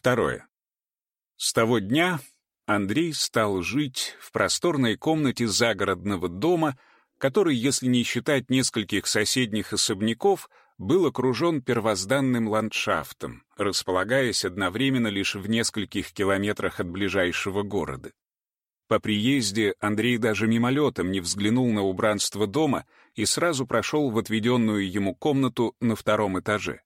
Второе. С того дня Андрей стал жить в просторной комнате загородного дома, который, если не считать нескольких соседних особняков, был окружен первозданным ландшафтом, располагаясь одновременно лишь в нескольких километрах от ближайшего города. По приезде Андрей даже мимолетом не взглянул на убранство дома и сразу прошел в отведенную ему комнату на втором этаже.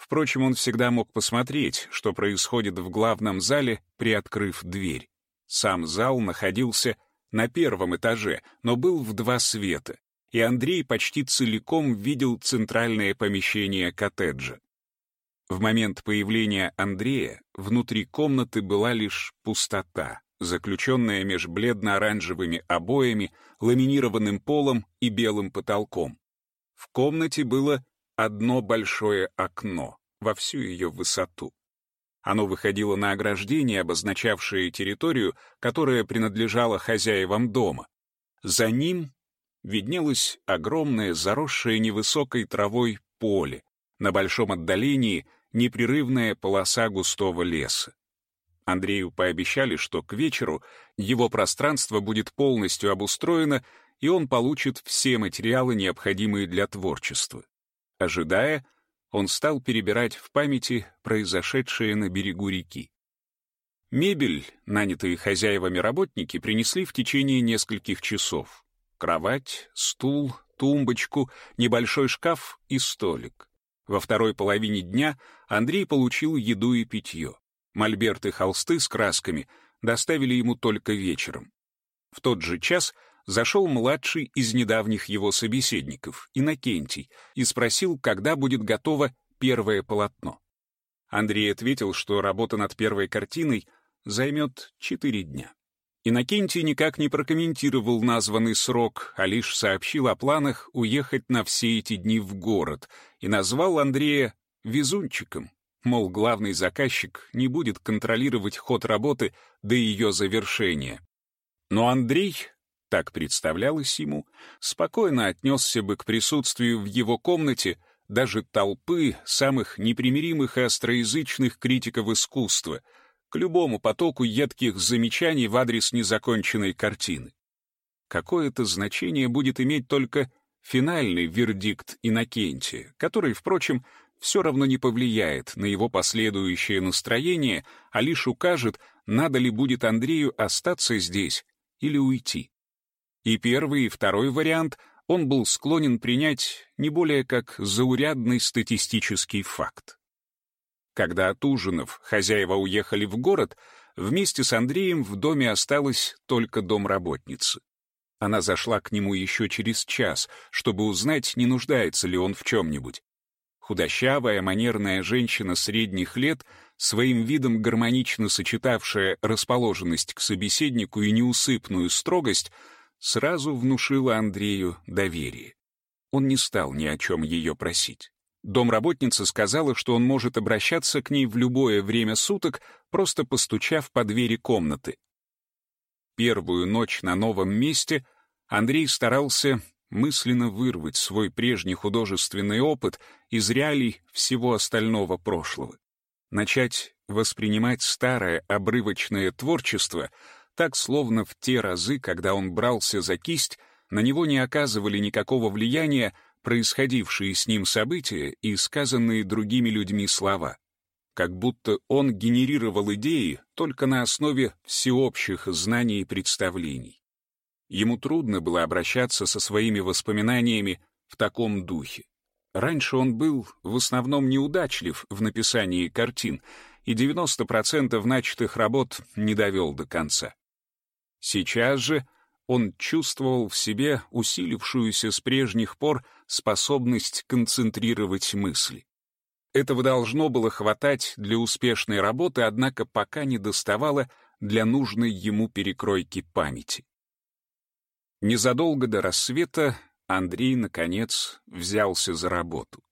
Впрочем, он всегда мог посмотреть, что происходит в главном зале, приоткрыв дверь. Сам зал находился на первом этаже, но был в два света, и Андрей почти целиком видел центральное помещение коттеджа. В момент появления Андрея внутри комнаты была лишь пустота заключенная меж бледно-оранжевыми обоями, ламинированным полом и белым потолком. В комнате было одно большое окно во всю ее высоту. Оно выходило на ограждение, обозначавшее территорию, которая принадлежала хозяевам дома. За ним виднелось огромное, заросшее невысокой травой поле, на большом отдалении непрерывная полоса густого леса. Андрею пообещали, что к вечеру его пространство будет полностью обустроено, и он получит все материалы, необходимые для творчества. Ожидая, он стал перебирать в памяти произошедшее на берегу реки. Мебель, нанятые хозяевами работники, принесли в течение нескольких часов. Кровать, стул, тумбочку, небольшой шкаф и столик. Во второй половине дня Андрей получил еду и питье. Мольберт и холсты с красками доставили ему только вечером. В тот же час зашел младший из недавних его собеседников, Иннокентий, и спросил, когда будет готово первое полотно. Андрей ответил, что работа над первой картиной займет четыре дня. Иннокентий никак не прокомментировал названный срок, а лишь сообщил о планах уехать на все эти дни в город и назвал Андрея «везунчиком», Мол, главный заказчик не будет контролировать ход работы до ее завершения. Но Андрей, так представлялось ему, спокойно отнесся бы к присутствию в его комнате даже толпы самых непримиримых и остроязычных критиков искусства, к любому потоку едких замечаний в адрес незаконченной картины. Какое-то значение будет иметь только финальный вердикт Иннокентия, который, впрочем, все равно не повлияет на его последующее настроение, а лишь укажет, надо ли будет Андрею остаться здесь или уйти. И первый, и второй вариант он был склонен принять не более как заурядный статистический факт. Когда от ужинов хозяева уехали в город, вместе с Андреем в доме осталась только домработница. Она зашла к нему еще через час, чтобы узнать, не нуждается ли он в чем-нибудь. Худощавая, манерная женщина средних лет, своим видом гармонично сочетавшая расположенность к собеседнику и неусыпную строгость, сразу внушила Андрею доверие. Он не стал ни о чем ее просить. Домработница сказала, что он может обращаться к ней в любое время суток, просто постучав по двери комнаты. Первую ночь на новом месте Андрей старался мысленно вырвать свой прежний художественный опыт из реалий всего остального прошлого. Начать воспринимать старое обрывочное творчество так, словно в те разы, когда он брался за кисть, на него не оказывали никакого влияния происходившие с ним события и сказанные другими людьми слова. Как будто он генерировал идеи только на основе всеобщих знаний и представлений. Ему трудно было обращаться со своими воспоминаниями в таком духе. Раньше он был в основном неудачлив в написании картин, и 90% начатых работ не довел до конца. Сейчас же он чувствовал в себе усилившуюся с прежних пор способность концентрировать мысли. Этого должно было хватать для успешной работы, однако пока не доставало для нужной ему перекройки памяти. Незадолго до рассвета Андрей, наконец, взялся за работу.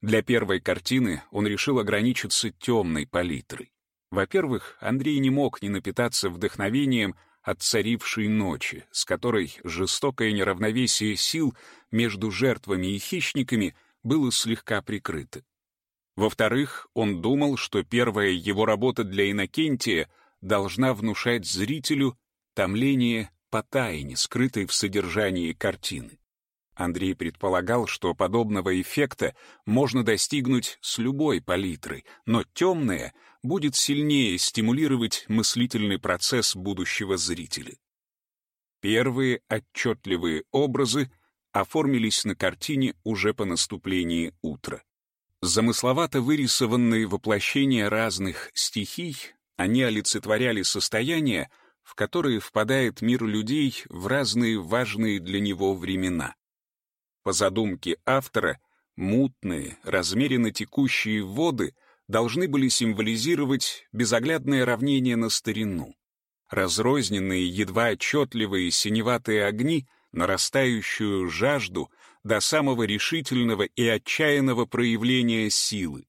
Для первой картины он решил ограничиться темной палитрой. Во-первых, Андрей не мог не напитаться вдохновением от царившей ночи, с которой жестокое неравновесие сил между жертвами и хищниками было слегка прикрыто. Во-вторых, он думал, что первая его работа для Иннокентия должна внушать зрителю томление по тайне, скрытой в содержании картины. Андрей предполагал, что подобного эффекта можно достигнуть с любой палитрой, но темное будет сильнее стимулировать мыслительный процесс будущего зрителя. Первые отчетливые образы оформились на картине уже по наступлении утра. Замысловато вырисованные воплощения разных стихий, они олицетворяли состояния, в которые впадает мир людей в разные важные для него времена. По задумке автора, мутные, размеренно текущие воды должны были символизировать безоглядное равнение на старину. Разрозненные, едва отчетливые синеватые огни — нарастающую жажду до самого решительного и отчаянного проявления силы.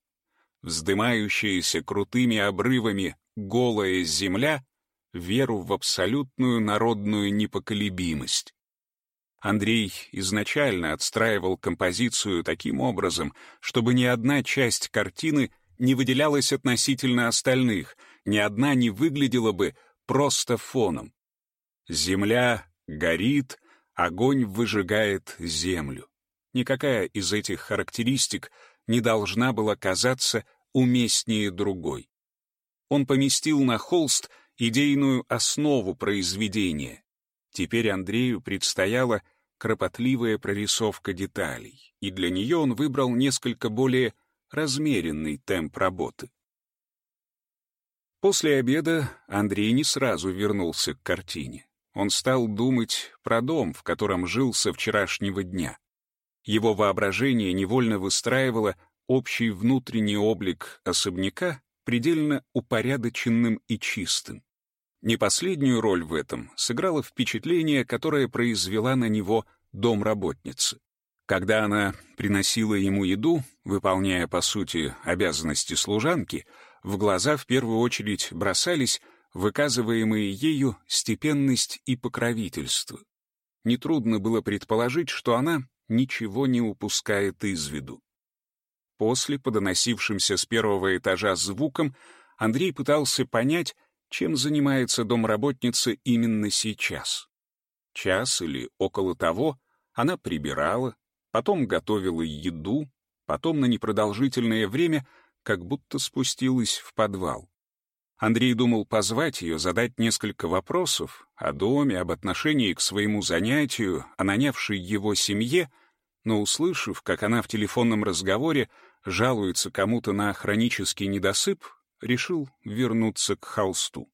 Вздымающаяся крутыми обрывами голая земля — веру в абсолютную народную непоколебимость. Андрей изначально отстраивал композицию таким образом, чтобы ни одна часть картины не выделялась относительно остальных, ни одна не выглядела бы просто фоном. Земля горит, Огонь выжигает землю. Никакая из этих характеристик не должна была казаться уместнее другой. Он поместил на холст идейную основу произведения. Теперь Андрею предстояла кропотливая прорисовка деталей, и для нее он выбрал несколько более размеренный темп работы. После обеда Андрей не сразу вернулся к картине он стал думать про дом, в котором жил со вчерашнего дня. Его воображение невольно выстраивало общий внутренний облик особняка предельно упорядоченным и чистым. Не последнюю роль в этом сыграло впечатление, которое произвела на него домработница. Когда она приносила ему еду, выполняя, по сути, обязанности служанки, в глаза в первую очередь бросались выказываемые ею степенность и покровительство. Нетрудно было предположить, что она ничего не упускает из виду. После, по доносившимся с первого этажа звукам, Андрей пытался понять, чем занимается домработница именно сейчас. Час или около того она прибирала, потом готовила еду, потом на непродолжительное время как будто спустилась в подвал. Андрей думал позвать ее, задать несколько вопросов о доме, об отношении к своему занятию, о нанявшей его семье, но, услышав, как она в телефонном разговоре жалуется кому-то на хронический недосып, решил вернуться к холсту.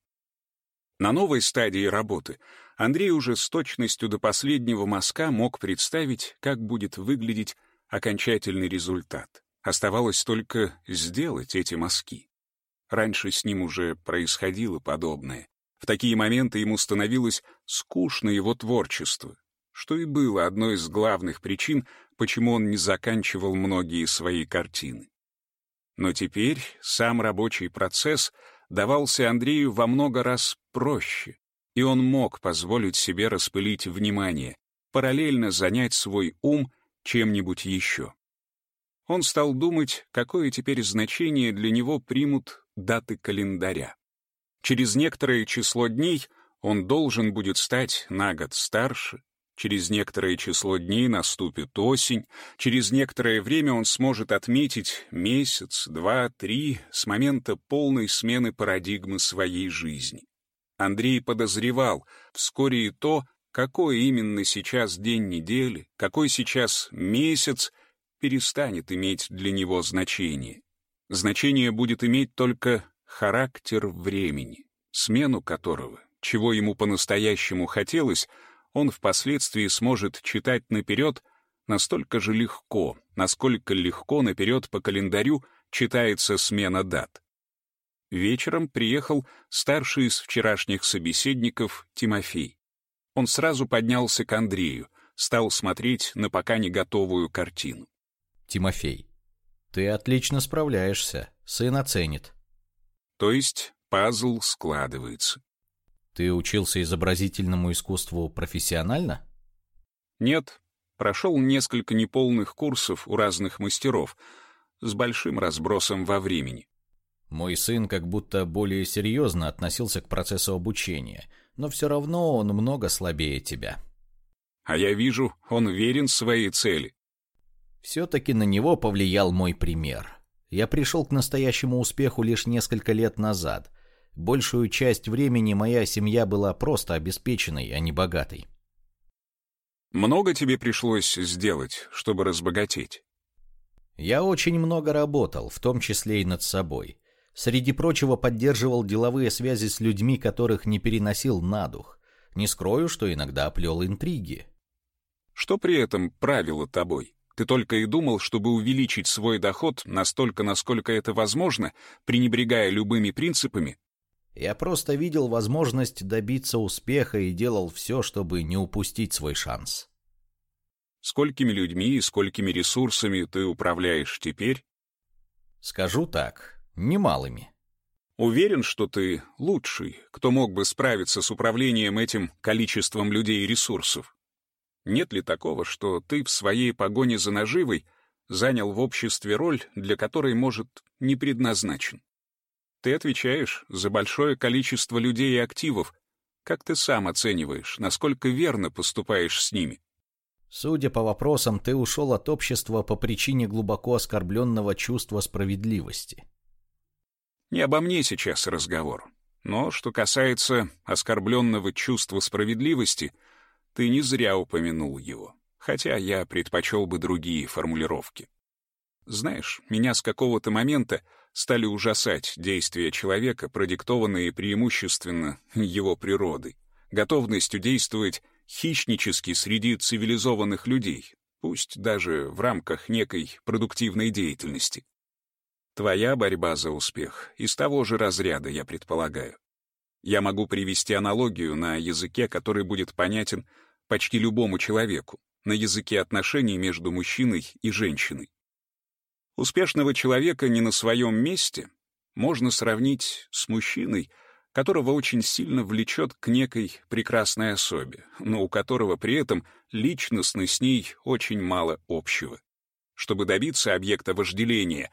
На новой стадии работы Андрей уже с точностью до последнего мазка мог представить, как будет выглядеть окончательный результат. Оставалось только сделать эти мазки. Раньше с ним уже происходило подобное. В такие моменты ему становилось скучно его творчество, что и было одной из главных причин, почему он не заканчивал многие свои картины. Но теперь сам рабочий процесс давался Андрею во много раз проще, и он мог позволить себе распылить внимание, параллельно занять свой ум чем-нибудь еще. Он стал думать, какое теперь значение для него примут даты календаря. Через некоторое число дней он должен будет стать на год старше, через некоторое число дней наступит осень, через некоторое время он сможет отметить месяц, два, три с момента полной смены парадигмы своей жизни. Андрей подозревал вскоре и то, какой именно сейчас день недели, какой сейчас месяц, перестанет иметь для него значение. Значение будет иметь только характер времени, смену которого, чего ему по-настоящему хотелось, он впоследствии сможет читать наперед настолько же легко, насколько легко наперед по календарю читается смена дат. Вечером приехал старший из вчерашних собеседников Тимофей. Он сразу поднялся к Андрею, стал смотреть на пока не готовую картину. Тимофей. Ты отлично справляешься, сын оценит. То есть пазл складывается. Ты учился изобразительному искусству профессионально? Нет, прошел несколько неполных курсов у разных мастеров. с большим разбросом во времени. Мой сын как будто более серьезно относился к процессу обучения, но все равно он много слабее тебя. А я вижу, он верен своей цели. Все-таки на него повлиял мой пример. Я пришел к настоящему успеху лишь несколько лет назад. Большую часть времени моя семья была просто обеспеченной, а не богатой. Много тебе пришлось сделать, чтобы разбогатеть? Я очень много работал, в том числе и над собой. Среди прочего поддерживал деловые связи с людьми, которых не переносил на дух. Не скрою, что иногда плел интриги. Что при этом правило тобой? Ты только и думал, чтобы увеличить свой доход настолько, насколько это возможно, пренебрегая любыми принципами? Я просто видел возможность добиться успеха и делал все, чтобы не упустить свой шанс. Сколькими людьми и сколькими ресурсами ты управляешь теперь? Скажу так, немалыми. Уверен, что ты лучший, кто мог бы справиться с управлением этим количеством людей и ресурсов. Нет ли такого, что ты в своей погоне за наживой занял в обществе роль, для которой, может, не предназначен? Ты отвечаешь за большое количество людей и активов. Как ты сам оцениваешь, насколько верно поступаешь с ними? Судя по вопросам, ты ушел от общества по причине глубоко оскорбленного чувства справедливости. Не обо мне сейчас разговор. Но что касается оскорбленного чувства справедливости — ты не зря упомянул его, хотя я предпочел бы другие формулировки. Знаешь, меня с какого-то момента стали ужасать действия человека, продиктованные преимущественно его природой, готовностью действовать хищнически среди цивилизованных людей, пусть даже в рамках некой продуктивной деятельности. Твоя борьба за успех из того же разряда, я предполагаю. Я могу привести аналогию на языке, который будет понятен почти любому человеку, на языке отношений между мужчиной и женщиной. Успешного человека не на своем месте можно сравнить с мужчиной, которого очень сильно влечет к некой прекрасной особе, но у которого при этом личностно с ней очень мало общего. Чтобы добиться объекта вожделения,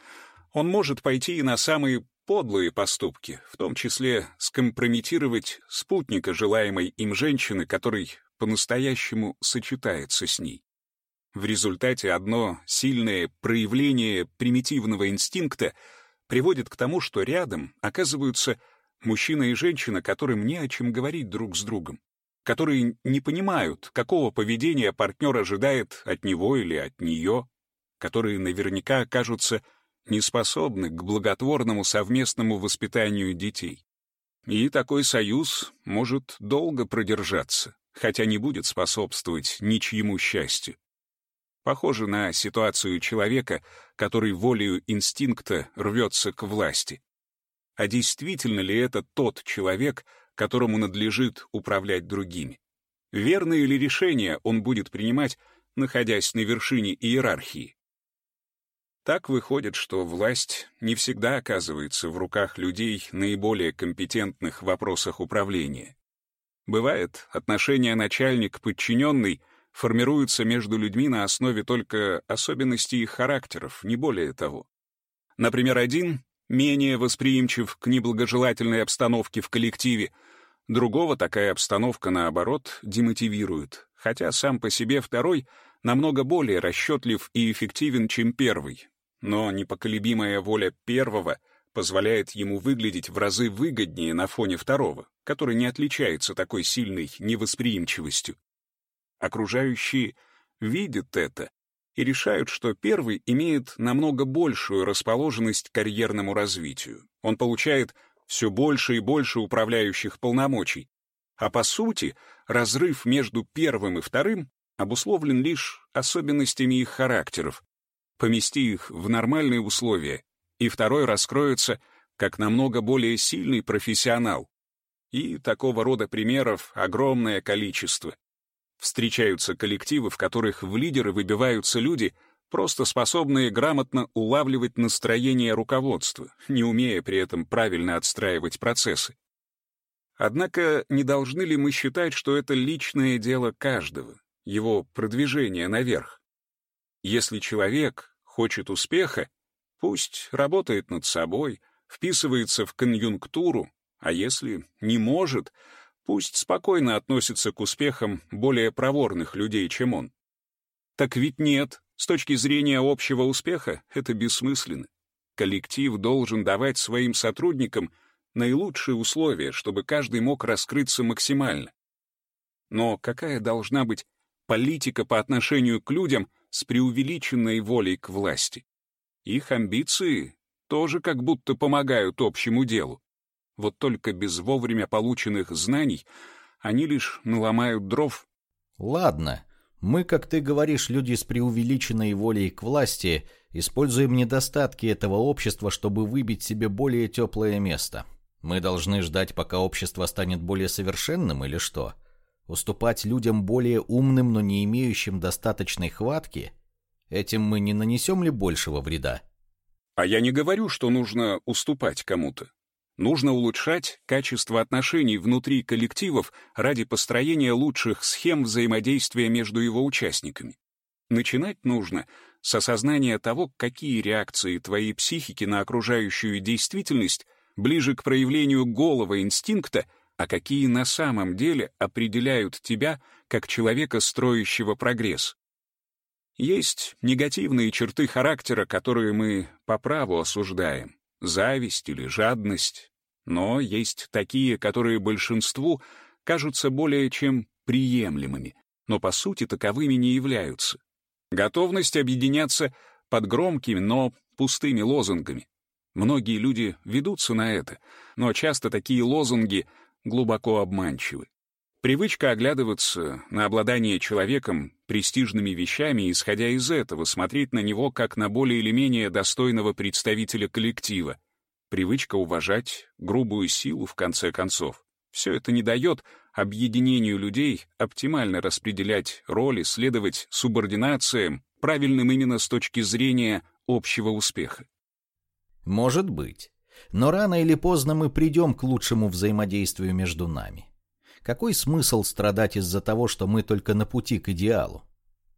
он может пойти и на самые подлые поступки, в том числе скомпрометировать спутника желаемой им женщины, который по-настоящему сочетается с ней. В результате одно сильное проявление примитивного инстинкта приводит к тому, что рядом оказываются мужчина и женщина, которым не о чем говорить друг с другом, которые не понимают, какого поведения партнер ожидает от него или от нее, которые наверняка окажутся не способны к благотворному совместному воспитанию детей. И такой союз может долго продержаться, хотя не будет способствовать ничьему счастью. Похоже на ситуацию человека, который волею инстинкта рвется к власти. А действительно ли это тот человек, которому надлежит управлять другими? Верные ли решения он будет принимать, находясь на вершине иерархии? Так выходит, что власть не всегда оказывается в руках людей, наиболее компетентных в вопросах управления. Бывает, отношения начальник-подчиненный формируются между людьми на основе только особенностей их характеров, не более того. Например, один менее восприимчив к неблагожелательной обстановке в коллективе, другого такая обстановка, наоборот, демотивирует, хотя сам по себе второй намного более расчетлив и эффективен, чем первый, но непоколебимая воля первого позволяет ему выглядеть в разы выгоднее на фоне второго, который не отличается такой сильной невосприимчивостью. Окружающие видят это и решают, что первый имеет намного большую расположенность к карьерному развитию. Он получает все больше и больше управляющих полномочий. А по сути, разрыв между первым и вторым обусловлен лишь особенностями их характеров, помести их в нормальные условия, и второй раскроется как намного более сильный профессионал. И такого рода примеров огромное количество. Встречаются коллективы, в которых в лидеры выбиваются люди, просто способные грамотно улавливать настроение руководства, не умея при этом правильно отстраивать процессы. Однако не должны ли мы считать, что это личное дело каждого, его продвижение наверх? Если человек хочет успеха, Пусть работает над собой, вписывается в конъюнктуру, а если не может, пусть спокойно относится к успехам более проворных людей, чем он. Так ведь нет, с точки зрения общего успеха это бессмысленно. Коллектив должен давать своим сотрудникам наилучшие условия, чтобы каждый мог раскрыться максимально. Но какая должна быть политика по отношению к людям с преувеличенной волей к власти? Их амбиции тоже как будто помогают общему делу. Вот только без вовремя полученных знаний они лишь наломают дров. Ладно, мы, как ты говоришь, люди с преувеличенной волей к власти, используем недостатки этого общества, чтобы выбить себе более теплое место. Мы должны ждать, пока общество станет более совершенным или что? Уступать людям более умным, но не имеющим достаточной хватки? Этим мы не нанесем ли большего вреда? А я не говорю, что нужно уступать кому-то. Нужно улучшать качество отношений внутри коллективов ради построения лучших схем взаимодействия между его участниками. Начинать нужно с осознания того, какие реакции твоей психики на окружающую действительность ближе к проявлению голого инстинкта, а какие на самом деле определяют тебя как человека, строящего прогресс. Есть негативные черты характера, которые мы по праву осуждаем. Зависть или жадность. Но есть такие, которые большинству кажутся более чем приемлемыми, но по сути таковыми не являются. Готовность объединяться под громкими, но пустыми лозунгами. Многие люди ведутся на это, но часто такие лозунги глубоко обманчивы. Привычка оглядываться на обладание человеком престижными вещами, исходя из этого, смотреть на него как на более или менее достойного представителя коллектива. Привычка уважать грубую силу, в конце концов. Все это не дает объединению людей оптимально распределять роли, следовать субординациям, правильным именно с точки зрения общего успеха. Может быть. Но рано или поздно мы придем к лучшему взаимодействию между нами. Какой смысл страдать из-за того, что мы только на пути к идеалу?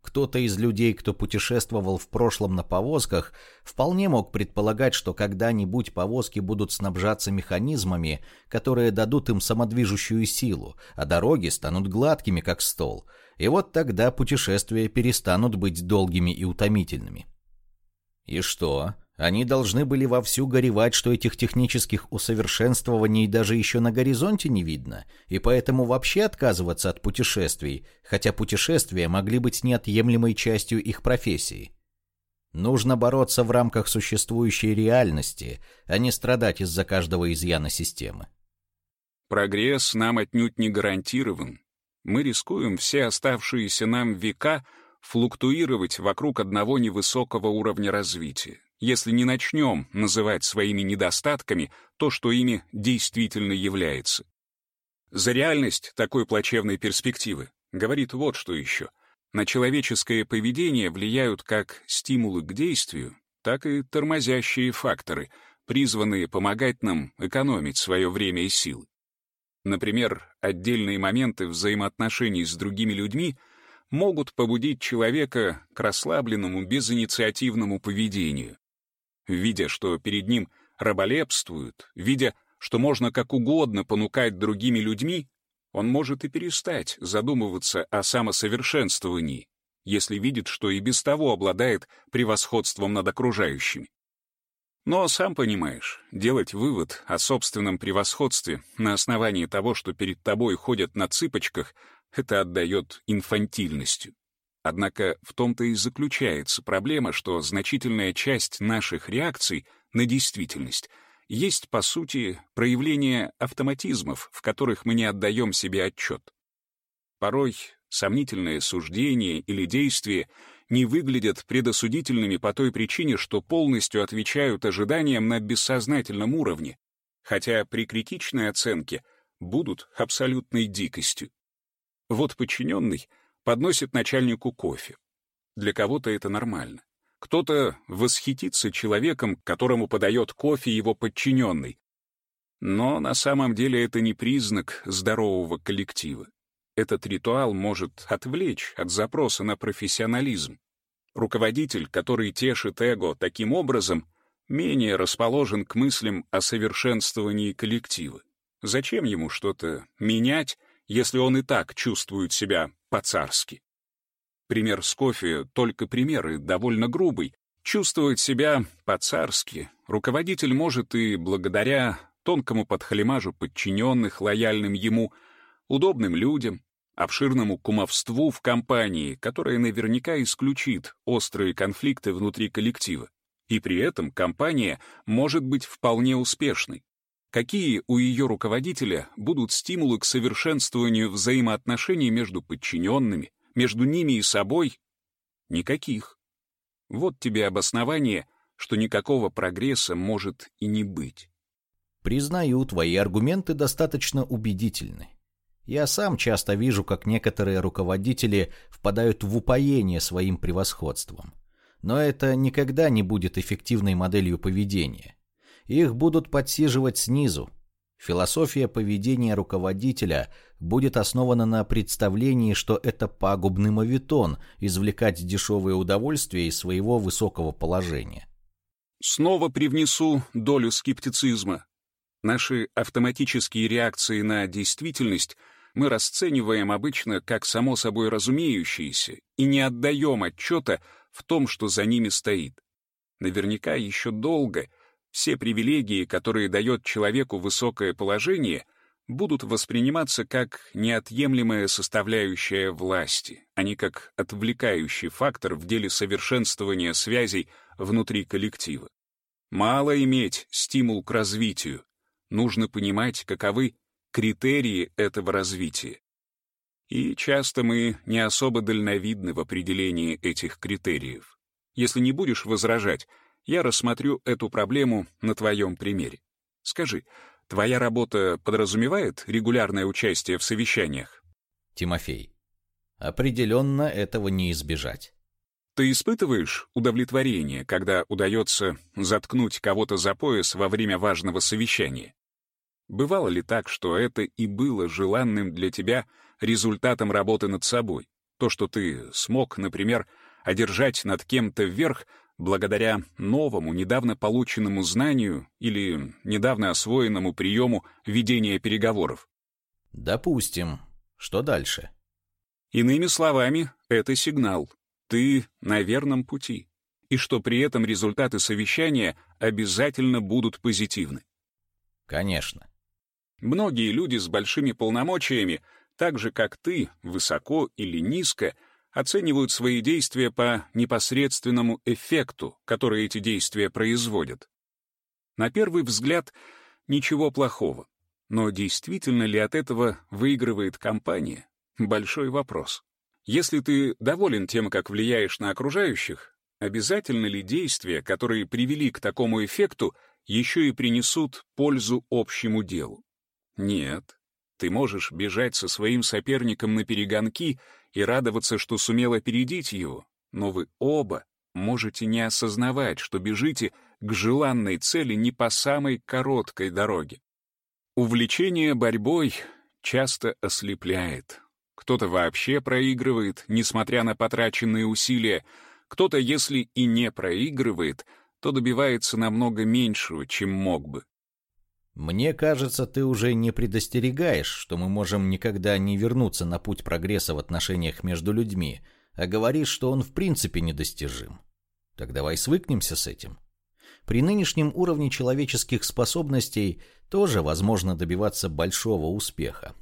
Кто-то из людей, кто путешествовал в прошлом на повозках, вполне мог предполагать, что когда-нибудь повозки будут снабжаться механизмами, которые дадут им самодвижущую силу, а дороги станут гладкими, как стол. И вот тогда путешествия перестанут быть долгими и утомительными. И что? Они должны были вовсю горевать, что этих технических усовершенствований даже еще на горизонте не видно, и поэтому вообще отказываться от путешествий, хотя путешествия могли быть неотъемлемой частью их профессии. Нужно бороться в рамках существующей реальности, а не страдать из-за каждого изъяна системы. Прогресс нам отнюдь не гарантирован. Мы рискуем все оставшиеся нам века флуктуировать вокруг одного невысокого уровня развития если не начнем называть своими недостатками то, что ими действительно является. За реальность такой плачевной перспективы говорит вот что еще. На человеческое поведение влияют как стимулы к действию, так и тормозящие факторы, призванные помогать нам экономить свое время и силы. Например, отдельные моменты взаимоотношений с другими людьми могут побудить человека к расслабленному, безинициативному поведению видя, что перед ним раболепствуют, видя, что можно как угодно понукать другими людьми, он может и перестать задумываться о самосовершенствовании, если видит, что и без того обладает превосходством над окружающими. Но, сам понимаешь, делать вывод о собственном превосходстве на основании того, что перед тобой ходят на цыпочках, это отдает инфантильностью. Однако в том-то и заключается проблема, что значительная часть наших реакций на действительность есть, по сути, проявление автоматизмов, в которых мы не отдаем себе отчет. Порой сомнительные суждения или действия не выглядят предосудительными по той причине, что полностью отвечают ожиданиям на бессознательном уровне, хотя при критичной оценке будут абсолютной дикостью. Вот подчиненный — подносит начальнику кофе. Для кого-то это нормально. Кто-то восхитится человеком, которому подает кофе его подчиненный. Но на самом деле это не признак здорового коллектива. Этот ритуал может отвлечь от запроса на профессионализм. Руководитель, который тешит эго таким образом, менее расположен к мыслям о совершенствовании коллектива. Зачем ему что-то менять, если он и так чувствует себя по-царски? Пример с кофе — только пример и довольно грубый. Чувствовать себя по-царски руководитель может и благодаря тонкому подхалимажу подчиненных, лояльным ему, удобным людям, обширному кумовству в компании, которое наверняка исключит острые конфликты внутри коллектива. И при этом компания может быть вполне успешной. Какие у ее руководителя будут стимулы к совершенствованию взаимоотношений между подчиненными, между ними и собой? Никаких. Вот тебе обоснование, что никакого прогресса может и не быть. Признаю, твои аргументы достаточно убедительны. Я сам часто вижу, как некоторые руководители впадают в упоение своим превосходством. Но это никогда не будет эффективной моделью поведения. Их будут подсиживать снизу. Философия поведения руководителя будет основана на представлении, что это пагубный мавитон извлекать дешевые удовольствия из своего высокого положения. Снова привнесу долю скептицизма. Наши автоматические реакции на действительность мы расцениваем обычно как само собой разумеющиеся и не отдаем отчета в том, что за ними стоит. Наверняка еще долго все привилегии, которые дает человеку высокое положение, будут восприниматься как неотъемлемая составляющая власти, а не как отвлекающий фактор в деле совершенствования связей внутри коллектива. Мало иметь стимул к развитию, нужно понимать, каковы критерии этого развития. И часто мы не особо дальновидны в определении этих критериев. Если не будешь возражать, я рассмотрю эту проблему на твоем примере. Скажи, твоя работа подразумевает регулярное участие в совещаниях? Тимофей. Определенно этого не избежать. Ты испытываешь удовлетворение, когда удается заткнуть кого-то за пояс во время важного совещания? Бывало ли так, что это и было желанным для тебя результатом работы над собой? То, что ты смог, например, одержать над кем-то вверх благодаря новому, недавно полученному знанию или недавно освоенному приему ведения переговоров? Допустим. Что дальше? Иными словами, это сигнал. Ты на верном пути. И что при этом результаты совещания обязательно будут позитивны. Конечно. Многие люди с большими полномочиями, так же как ты, высоко или низко, оценивают свои действия по непосредственному эффекту, который эти действия производят. На первый взгляд, ничего плохого. Но действительно ли от этого выигрывает компания? Большой вопрос. Если ты доволен тем, как влияешь на окружающих, обязательно ли действия, которые привели к такому эффекту, еще и принесут пользу общему делу? Нет. Ты можешь бежать со своим соперником на перегонки и радоваться, что сумел опередить его, но вы оба можете не осознавать, что бежите к желанной цели не по самой короткой дороге. Увлечение борьбой часто ослепляет. Кто-то вообще проигрывает, несмотря на потраченные усилия, кто-то, если и не проигрывает, то добивается намного меньшего, чем мог бы. Мне кажется, ты уже не предостерегаешь, что мы можем никогда не вернуться на путь прогресса в отношениях между людьми, а говоришь, что он в принципе недостижим. Так давай свыкнемся с этим. При нынешнем уровне человеческих способностей тоже возможно добиваться большого успеха.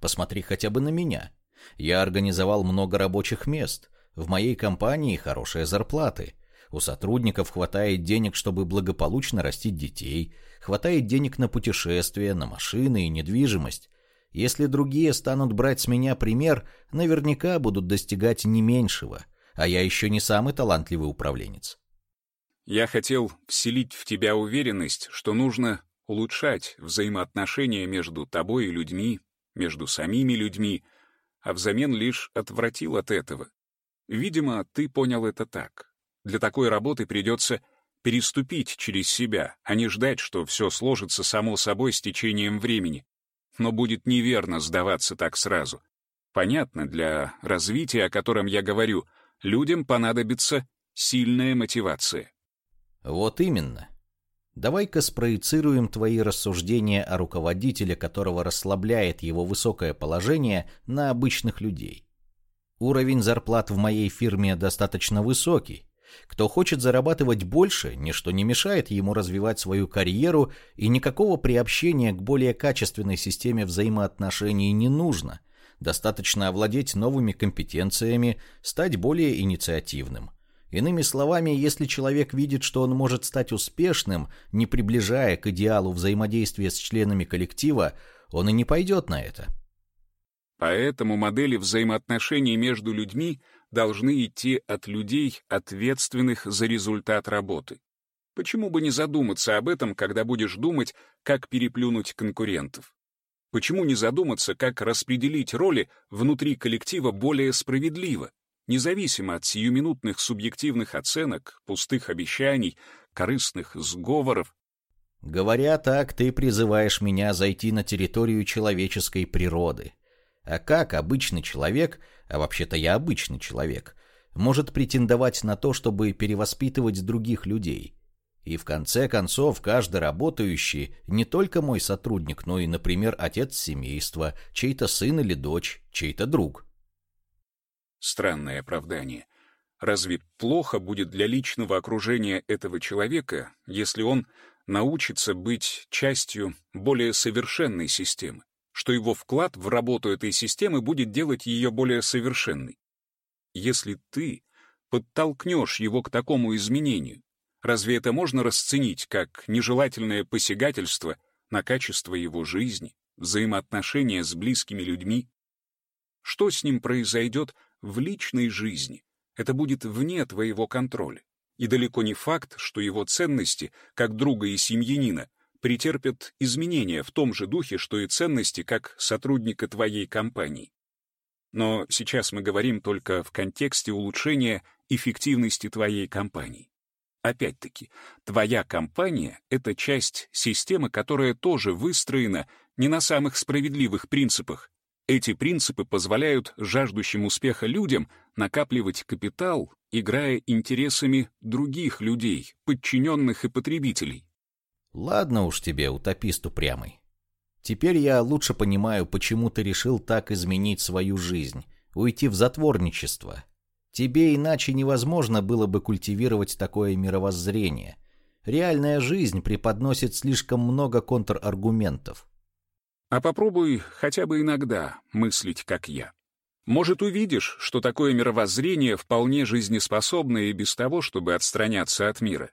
Посмотри хотя бы на меня. Я организовал много рабочих мест. В моей компании хорошие зарплаты. У сотрудников хватает денег, чтобы благополучно растить детей, Хватает денег на путешествия, на машины и недвижимость. Если другие станут брать с меня пример, наверняка будут достигать не меньшего, а я еще не самый талантливый управленец. Я хотел вселить в тебя уверенность, что нужно улучшать взаимоотношения между тобой и людьми, между самими людьми, а взамен лишь отвратил от этого. Видимо, ты понял это так. Для такой работы придется переступить через себя, а не ждать, что все сложится само собой с течением времени. Но будет неверно сдаваться так сразу. Понятно, для развития, о котором я говорю, людям понадобится сильная мотивация. Вот именно. Давай-ка спроецируем твои рассуждения о руководителе, которого расслабляет его высокое положение, на обычных людей. Уровень зарплат в моей фирме достаточно высокий. Кто хочет зарабатывать больше, ничто не мешает ему развивать свою карьеру, и никакого приобщения к более качественной системе взаимоотношений не нужно. Достаточно овладеть новыми компетенциями, стать более инициативным. Иными словами, если человек видит, что он может стать успешным, не приближая к идеалу взаимодействия с членами коллектива, он и не пойдет на это. Поэтому модели взаимоотношений между людьми должны идти от людей, ответственных за результат работы. Почему бы не задуматься об этом, когда будешь думать, как переплюнуть конкурентов? Почему не задуматься, как распределить роли внутри коллектива более справедливо? независимо от сиюминутных субъективных оценок, пустых обещаний, корыстных сговоров. Говоря так, ты призываешь меня зайти на территорию человеческой природы. А как обычный человек, а вообще-то я обычный человек, может претендовать на то, чтобы перевоспитывать других людей? И в конце концов, каждый работающий не только мой сотрудник, но и, например, отец семейства, чей-то сын или дочь, чей-то друг. Странное оправдание. Разве плохо будет для личного окружения этого человека, если он научится быть частью более совершенной системы, что его вклад в работу этой системы будет делать ее более совершенной? Если ты подтолкнешь его к такому изменению, разве это можно расценить как нежелательное посягательство на качество его жизни, взаимоотношения с близкими людьми? Что с ним произойдет в личной жизни. Это будет вне твоего контроля. И далеко не факт, что его ценности, как друга и семьянина, претерпят изменения в том же духе, что и ценности как сотрудника твоей компании. Но сейчас мы говорим только в контексте улучшения эффективности твоей компании. Опять-таки, твоя компания — это часть системы, которая тоже выстроена не на самых справедливых принципах, эти принципы позволяют жаждущим успеха людям накапливать капитал, играя интересами других людей, подчиненных и потребителей. Ладно уж тебе, утопист упрямый. Теперь я лучше понимаю, почему ты решил так изменить свою жизнь, уйти в затворничество. Тебе иначе невозможно было бы культивировать такое мировоззрение. Реальная жизнь преподносит слишком много контраргументов. А попробуй хотя бы иногда мыслить, как я. Может, увидишь, что такое мировоззрение вполне жизнеспособно и без того, чтобы отстраняться от мира.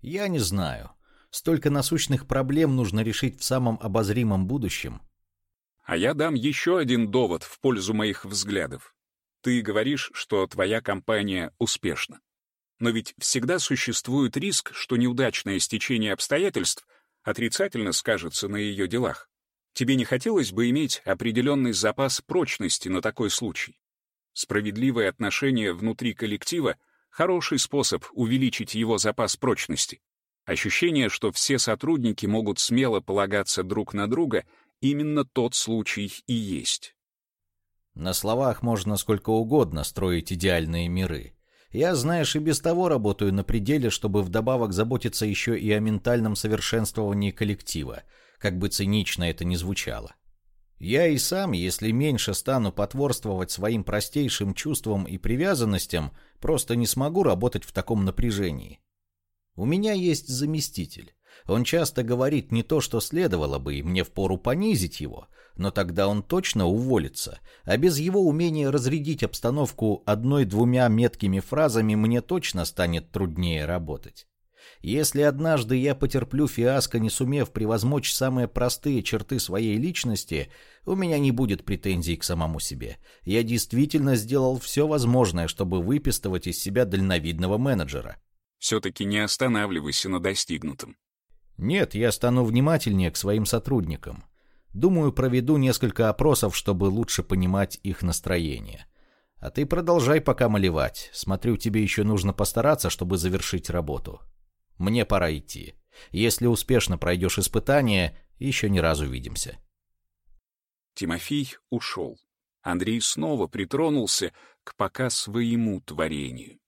Я не знаю. Столько насущных проблем нужно решить в самом обозримом будущем. А я дам еще один довод в пользу моих взглядов. Ты говоришь, что твоя компания успешна. Но ведь всегда существует риск, что неудачное стечение обстоятельств отрицательно скажется на ее делах. Тебе не хотелось бы иметь определенный запас прочности на такой случай? Справедливое отношение внутри коллектива — хороший способ увеличить его запас прочности. Ощущение, что все сотрудники могут смело полагаться друг на друга, именно тот случай и есть. На словах можно сколько угодно строить идеальные миры. Я, знаешь, и без того работаю на пределе, чтобы вдобавок заботиться еще и о ментальном совершенствовании коллектива — как бы цинично это ни звучало. Я и сам, если меньше стану потворствовать своим простейшим чувствам и привязанностям, просто не смогу работать в таком напряжении. У меня есть заместитель. Он часто говорит не то, что следовало бы, и мне впору понизить его, но тогда он точно уволится, а без его умения разрядить обстановку одной-двумя меткими фразами мне точно станет труднее работать. Если однажды я потерплю фиаско, не сумев превозмочь самые простые черты своей личности, у меня не будет претензий к самому себе. Я действительно сделал все возможное, чтобы выпистывать из себя дальновидного менеджера. Все-таки не останавливайся на достигнутом. Нет, я стану внимательнее к своим сотрудникам. Думаю, проведу несколько опросов, чтобы лучше понимать их настроение. А ты продолжай пока малевать. Смотрю, тебе еще нужно постараться, чтобы завершить работу. Мне пора идти. Если успешно пройдешь испытание, еще не разу видимся. Тимофей ушел. Андрей снова притронулся к пока своему творению.